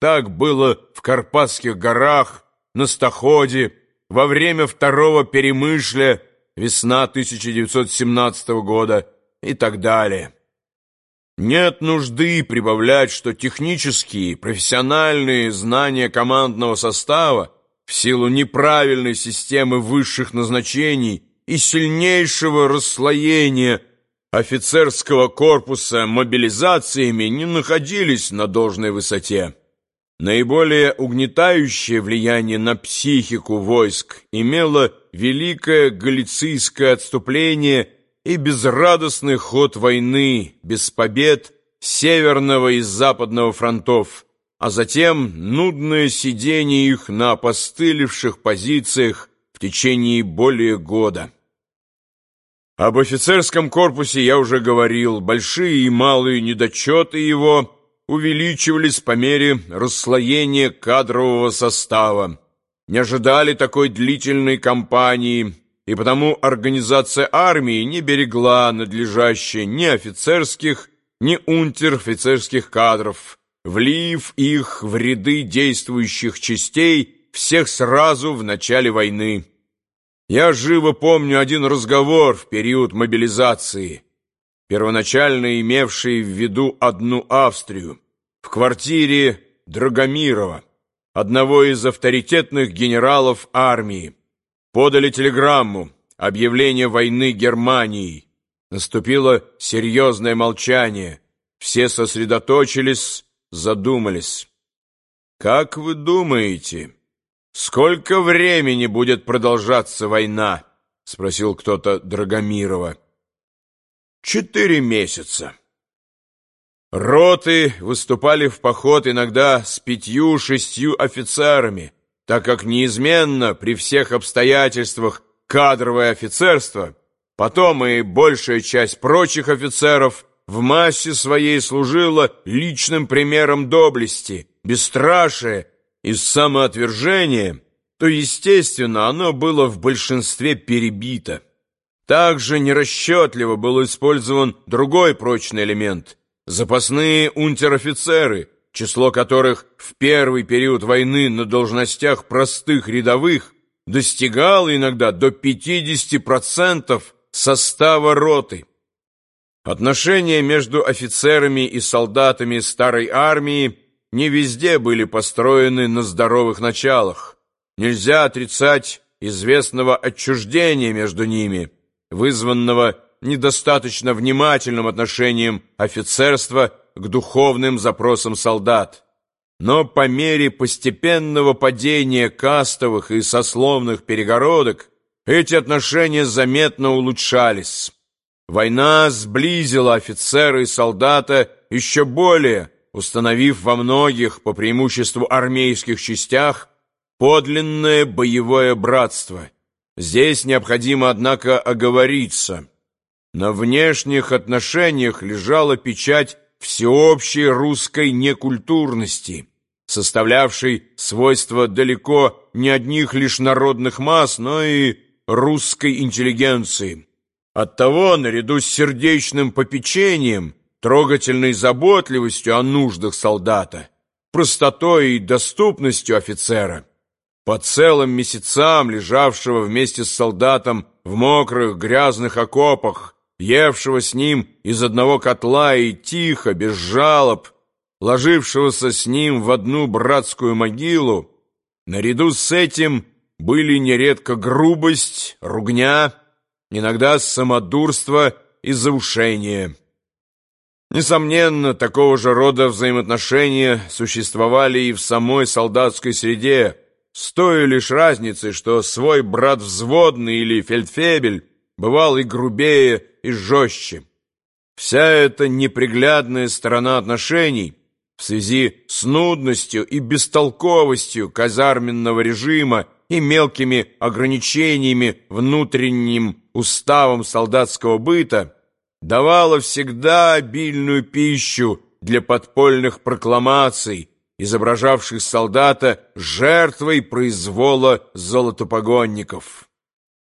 Так было в Карпатских горах, на Стоходе, во время второго перемышля, весна 1917 года и так далее. Нет нужды прибавлять, что технические, профессиональные знания командного состава в силу неправильной системы высших назначений и сильнейшего расслоения офицерского корпуса мобилизациями не находились на должной высоте. Наиболее угнетающее влияние на психику войск имело великое галицийское отступление и безрадостный ход войны без побед северного и западного фронтов, а затем нудное сидение их на опостылевших позициях в течение более года. Об офицерском корпусе я уже говорил, большие и малые недочеты его – увеличивались по мере расслоения кадрового состава. Не ожидали такой длительной кампании, и потому организация армии не берегла надлежаще ни офицерских, ни унтер-офицерских кадров, влив их в ряды действующих частей всех сразу в начале войны. Я живо помню один разговор в период мобилизации – первоначально имевший в виду одну Австрию, в квартире Драгомирова, одного из авторитетных генералов армии. Подали телеграмму, объявление войны Германии. Наступило серьезное молчание. Все сосредоточились, задумались. «Как вы думаете, сколько времени будет продолжаться война?» — спросил кто-то Драгомирова. Четыре месяца. Роты выступали в поход иногда с пятью-шестью офицерами, так как неизменно при всех обстоятельствах кадровое офицерство, потом и большая часть прочих офицеров в массе своей служила личным примером доблести, бесстрашия и самоотвержения, то, естественно, оно было в большинстве перебито. Также нерасчетливо был использован другой прочный элемент – запасные унтер-офицеры, число которых в первый период войны на должностях простых рядовых достигало иногда до 50% состава роты. Отношения между офицерами и солдатами старой армии не везде были построены на здоровых началах. Нельзя отрицать известного отчуждения между ними – вызванного недостаточно внимательным отношением офицерства к духовным запросам солдат. Но по мере постепенного падения кастовых и сословных перегородок эти отношения заметно улучшались. Война сблизила офицера и солдата еще более, установив во многих, по преимуществу армейских частях, подлинное боевое братство – Здесь необходимо, однако, оговориться. На внешних отношениях лежала печать всеобщей русской некультурности, составлявшей свойства далеко не одних лишь народных масс, но и русской интеллигенции. Оттого, наряду с сердечным попечением, трогательной заботливостью о нуждах солдата, простотой и доступностью офицера, по целым месяцам лежавшего вместе с солдатом в мокрых грязных окопах, евшего с ним из одного котла и тихо, без жалоб, ложившегося с ним в одну братскую могилу, наряду с этим были нередко грубость, ругня, иногда самодурство и заушение. Несомненно, такого же рода взаимоотношения существовали и в самой солдатской среде, с лишь разницей, что свой брат взводный или фельдфебель бывал и грубее, и жестче. Вся эта неприглядная сторона отношений в связи с нудностью и бестолковостью казарменного режима и мелкими ограничениями внутренним уставом солдатского быта давала всегда обильную пищу для подпольных прокламаций, изображавших солдата жертвой произвола золотопогонников.